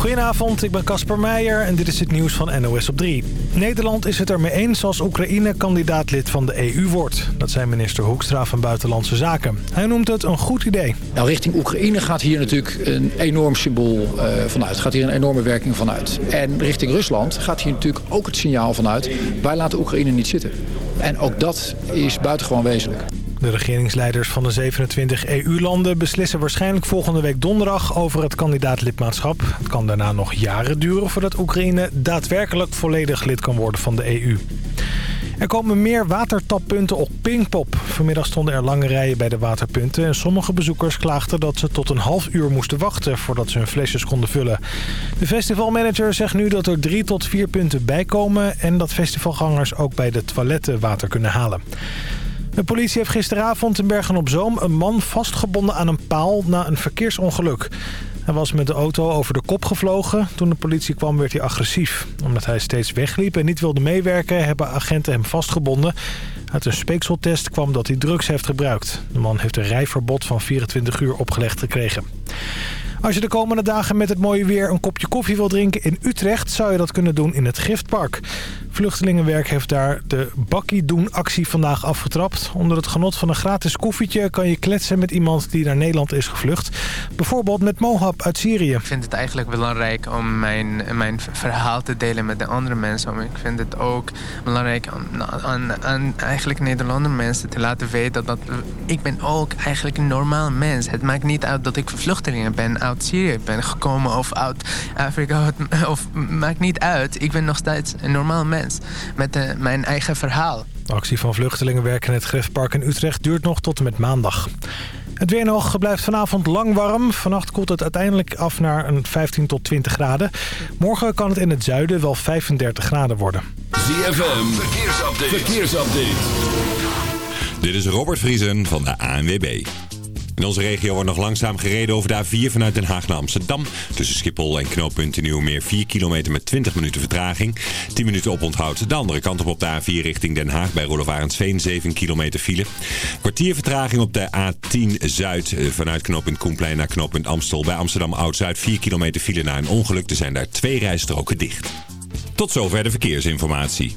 Goedenavond, ik ben Casper Meijer en dit is het nieuws van NOS op 3. Nederland is het ermee eens als Oekraïne kandidaatlid van de EU wordt. Dat zei minister Hoekstra van Buitenlandse Zaken. Hij noemt het een goed idee. Nou, richting Oekraïne gaat hier natuurlijk een enorm symbool uh, vanuit. Gaat hier een enorme werking vanuit. En richting Rusland gaat hier natuurlijk ook het signaal vanuit... wij laten Oekraïne niet zitten. En ook dat is buitengewoon wezenlijk. De regeringsleiders van de 27 EU-landen beslissen waarschijnlijk volgende week donderdag over het kandidaatlidmaatschap. Het kan daarna nog jaren duren voordat Oekraïne daadwerkelijk volledig lid kan worden van de EU. Er komen meer watertappunten op Pinkpop. Vanmiddag stonden er lange rijen bij de waterpunten... en sommige bezoekers klaagden dat ze tot een half uur moesten wachten... voordat ze hun flesjes konden vullen. De festivalmanager zegt nu dat er drie tot vier punten bijkomen... en dat festivalgangers ook bij de toiletten water kunnen halen. De politie heeft gisteravond in Bergen-op-Zoom een man vastgebonden aan een paal na een verkeersongeluk. Hij was met de auto over de kop gevlogen. Toen de politie kwam werd hij agressief. Omdat hij steeds wegliep en niet wilde meewerken hebben agenten hem vastgebonden. Uit een speekseltest kwam dat hij drugs heeft gebruikt. De man heeft een rijverbod van 24 uur opgelegd gekregen. Als je de komende dagen met het mooie weer een kopje koffie wil drinken in Utrecht... zou je dat kunnen doen in het Giftpark. Vluchtelingenwerk heeft daar de Bakkie Doen actie vandaag afgetrapt. Onder het genot van een gratis koffietje kan je kletsen met iemand die naar Nederland is gevlucht. Bijvoorbeeld met Mohab uit Syrië. Ik vind het eigenlijk belangrijk om mijn, mijn verhaal te delen met de andere mensen. Ik vind het ook belangrijk om aan, aan eigenlijk Nederlandse mensen te laten weten dat ik ben ook eigenlijk een normaal mens. Het maakt niet uit dat ik vluchteling ben uit Syrië ben gekomen of uit Afrika. Of maakt niet uit. Ik ben nog steeds een normaal mens met uh, mijn eigen verhaal. De actie van vluchtelingenwerk in het Grefpark in Utrecht duurt nog tot en met maandag. Het weer nog blijft vanavond lang warm. Vannacht koelt het uiteindelijk af naar een 15 tot 20 graden. Morgen kan het in het zuiden wel 35 graden worden. ZFM, verkeersupdate. verkeersupdate. Dit is Robert Vriesen van de ANWB. In onze regio wordt nog langzaam gereden over de A4 vanuit Den Haag naar Amsterdam. Tussen Schiphol en knooppunt Nieuwmeer 4 kilometer met 20 minuten vertraging. 10 minuten oponthoud. De andere kant op op de A4 richting Den Haag bij Rolof Arendsveen 7 kilometer file. Kwartier vertraging op de A10 Zuid eh, vanuit knooppunt Koenplein naar knooppunt Amstel. Bij Amsterdam Oud-Zuid 4 kilometer file na een ongeluk. Er zijn daar twee rijstroken dicht. Tot zover de verkeersinformatie.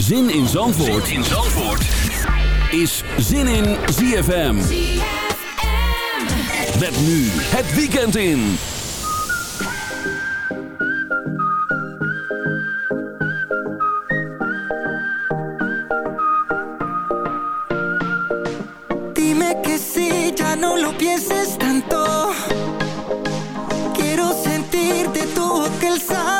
Zin in Zandvoort, zin in Zandvoort. is Zin in ZFM. Met nu het weekend in. Dime que si ya no lo pienses tanto. Quiero sentirte tu aquel sabor.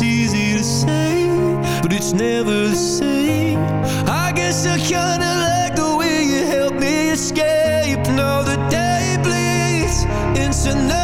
it's easy to say, but it's never the same. I guess I kinda like the way you help me escape. Now the day bleeds into night.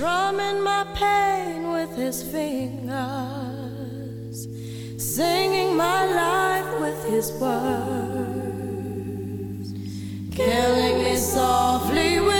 Drumming my pain with his fingers. Singing my life with his words. Killing me softly with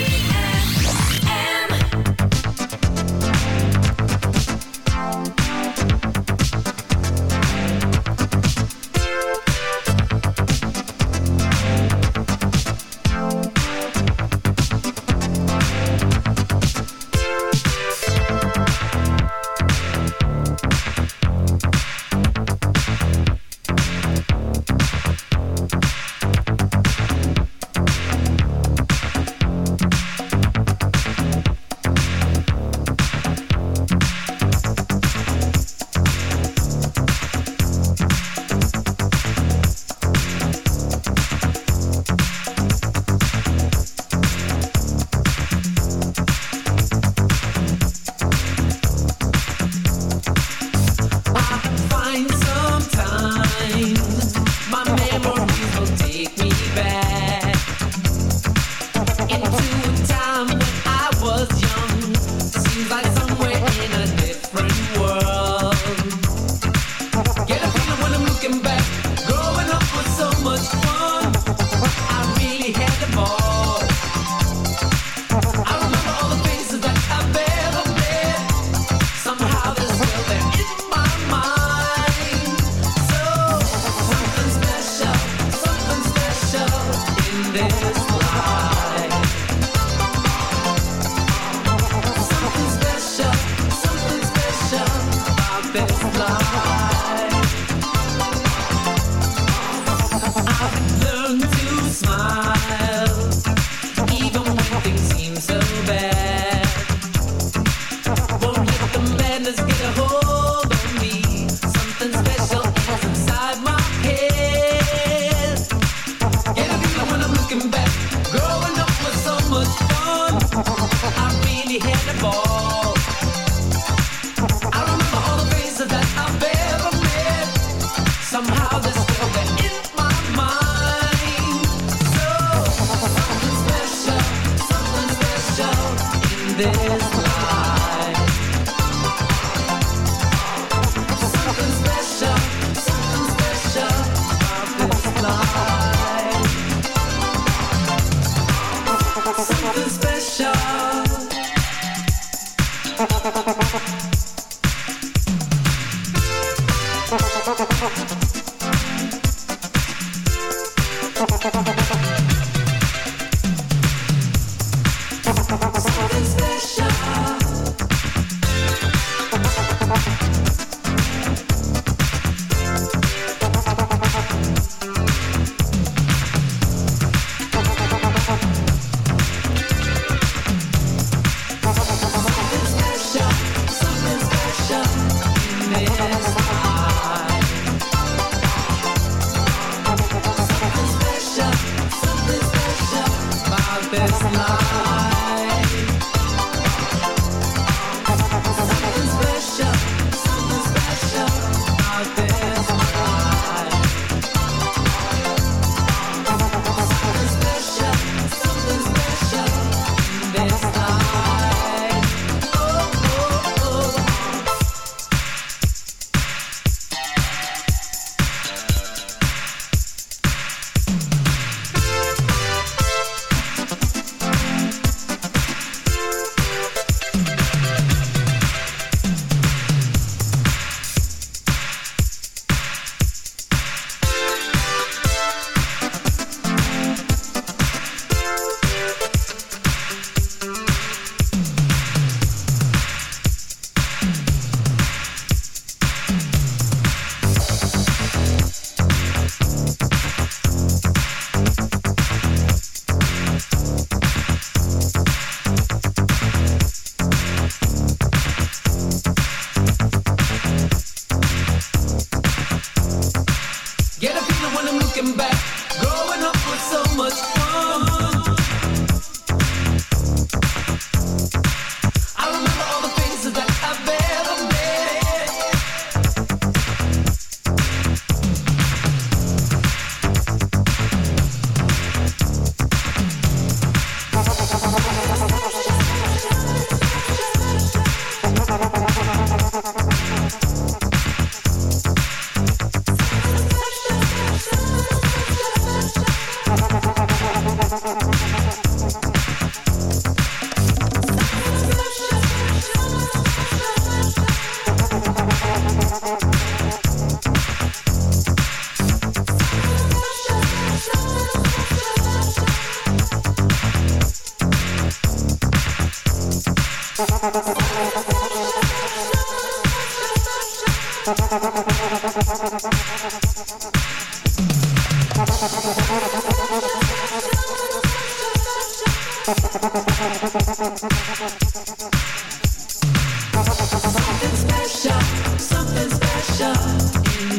Let's get a hold.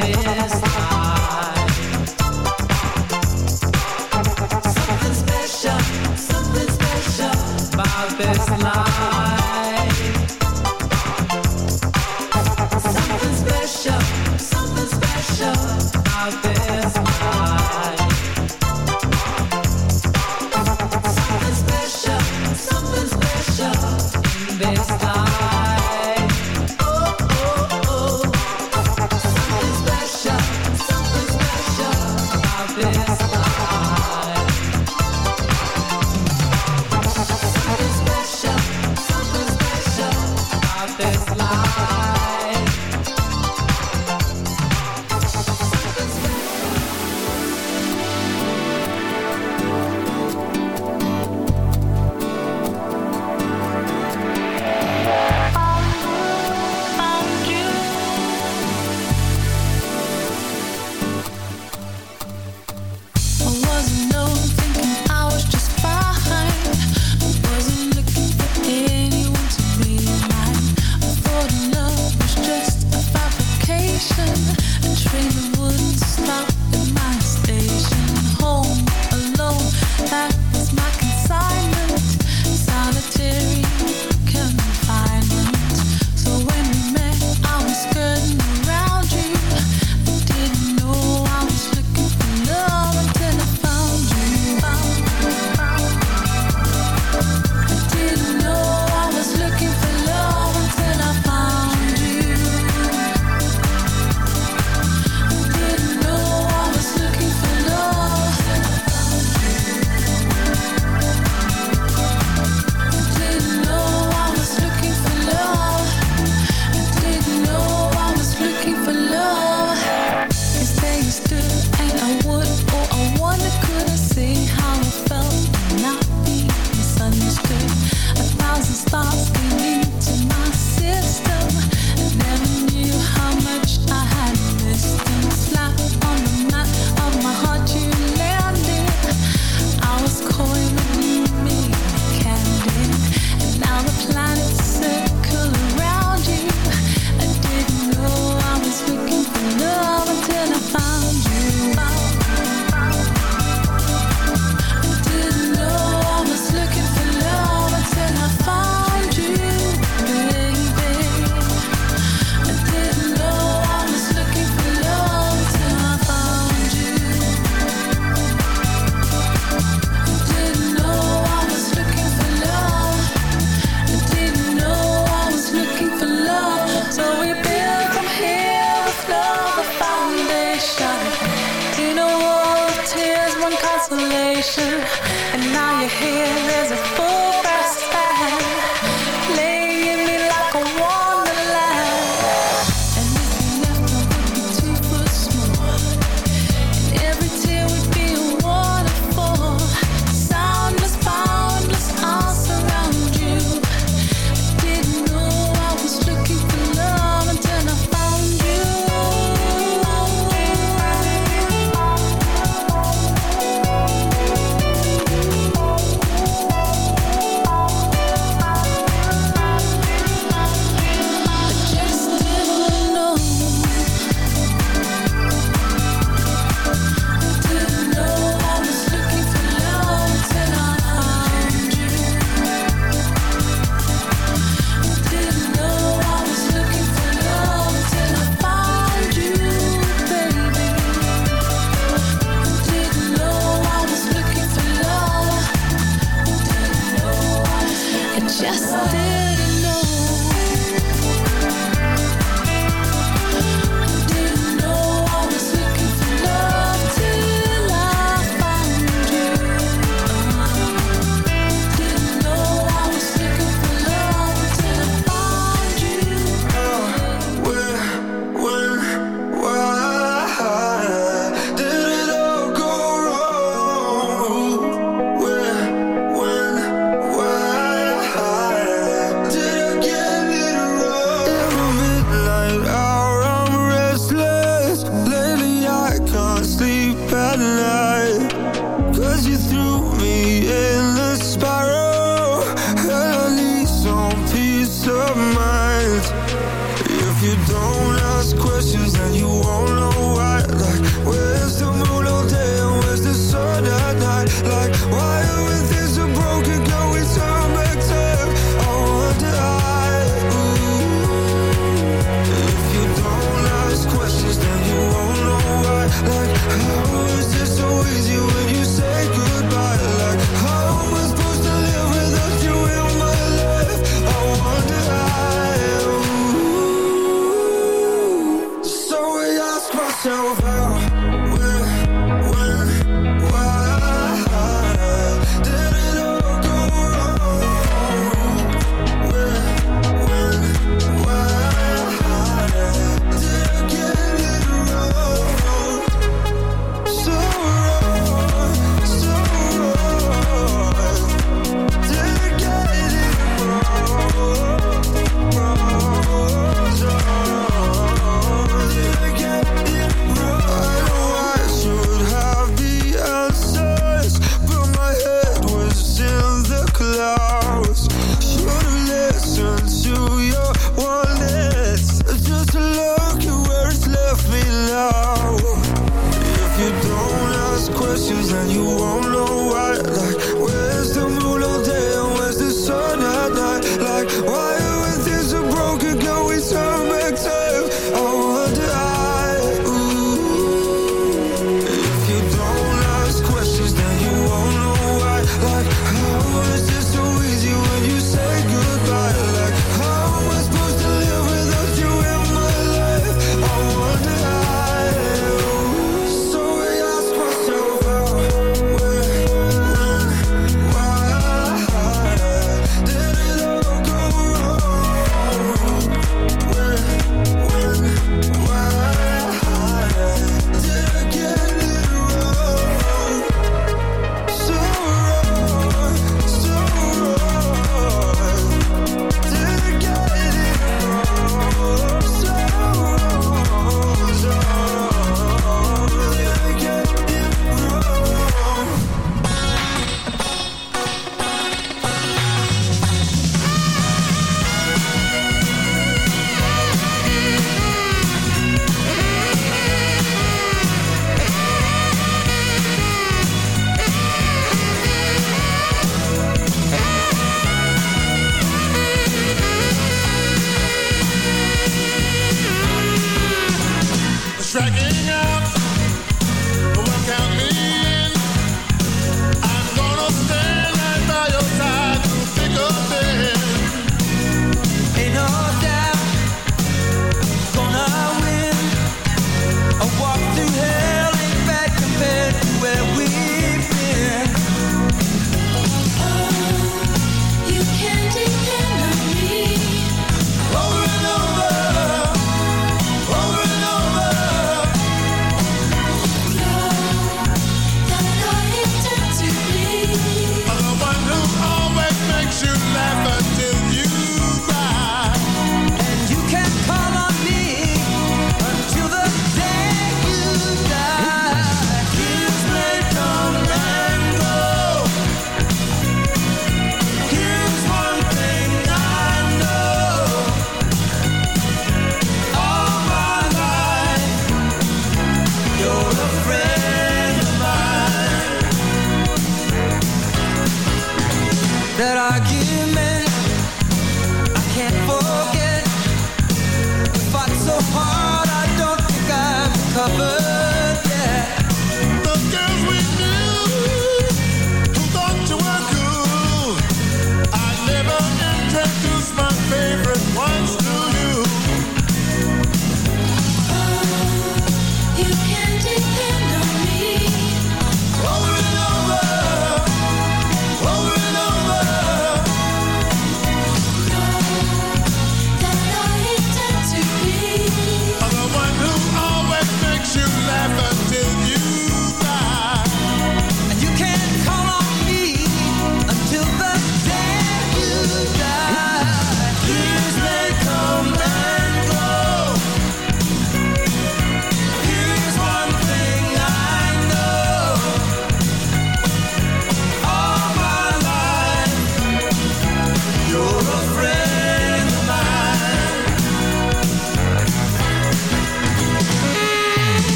In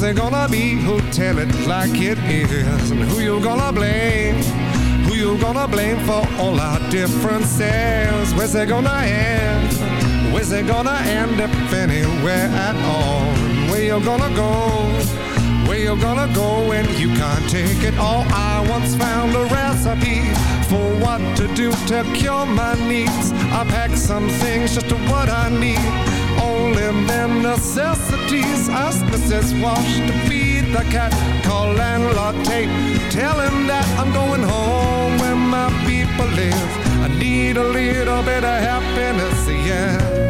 Who's it gonna be? Who'll tell it like it is? And who you gonna blame? Who you gonna blame for all our differences? Where's it gonna end? Where's it gonna end if anywhere at all? Where you gonna go? Where you gonna go when you can't take it all? I once found a recipe for what to do to cure my needs. I pack some things just to what I need. Only them necessities. Ask Mrs. Wash to feed the cat. Call landlord Tate. Tell him that I'm going home where my people live. I need a little bit of happiness, yeah.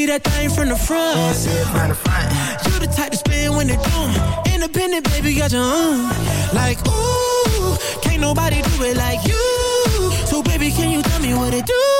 See that thing from the front. See it from the front. You the type to spin when they're done. Independent, baby, got your own. Like, ooh, can't nobody do it like you. So, baby, can you tell me what it do?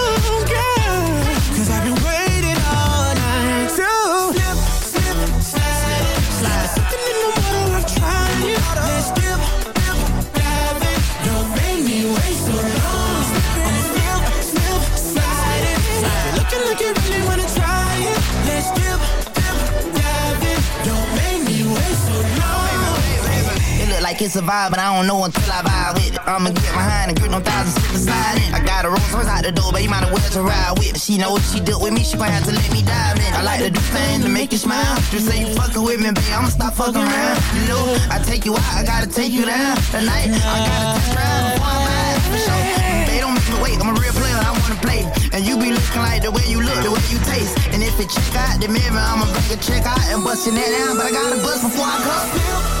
it's a vibe, but I don't know until I vibe with it. I'ma get behind and grip no thousand slip beside it. I got a Rolls Royce out the door, but you might as well to ride with. She know if she dealt with me, she gon' have to let me dive in. I like to do things to make you smile. Just say you fucking with me, babe, I'ma stop fucking around. You know, I take you out, I gotta take you down. Tonight, I gotta test drive before I ride. For sure. They don't make me wait, I'm a real player, I wanna play. And you be looking like the way you look, the way you taste. And if it check out the mirror, I'ma bring a check out and bust your neck down. But I gotta bust before I come.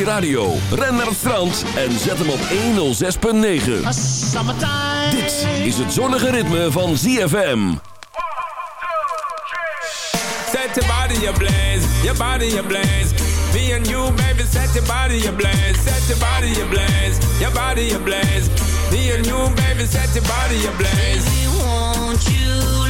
je radio, ren naar het strand en zet hem op 106.9. Dit is het zonnige ritme van ZFM. Set your body ablaze, your body ablaze. Me and you, baby, set your body ablaze, set your body ablaze, your body ablaze. Me and you, baby, set your body ablaze. Baby, won't you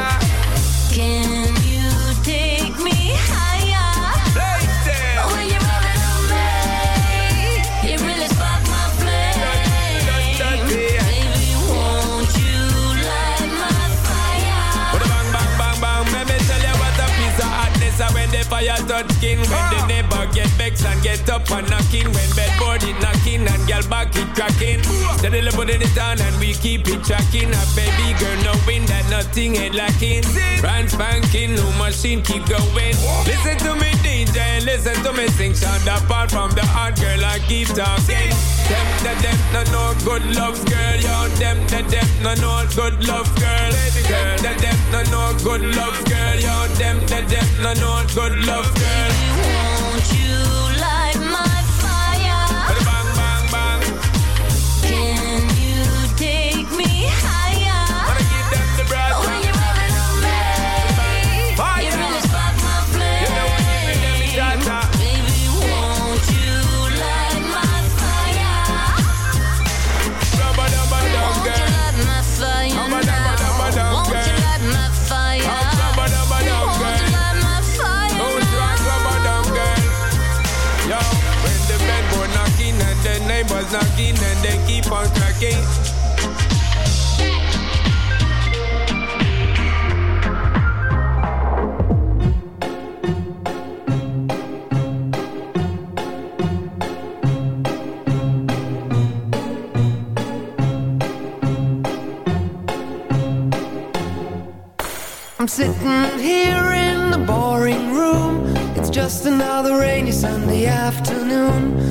Fire touch the neighbor get vexed and get up and knocking. When bedboard it knocking and girl back it cracking. Steadily putting it on and we keep it tracking. A baby girl knowing that nothing ain't lacking. Brand spanking, new machine keep going. Listen to me DJ listen to me sing. Sound apart from the hard girl I keep talking. Them, the them, no no good love girl. Yo, them, the them, no no good love girl. Them, the them, no no good love girl. Yo, them, the them, no no good love girl. You keep on. I'm sitting here in the boring room. It's just another rainy Sunday afternoon.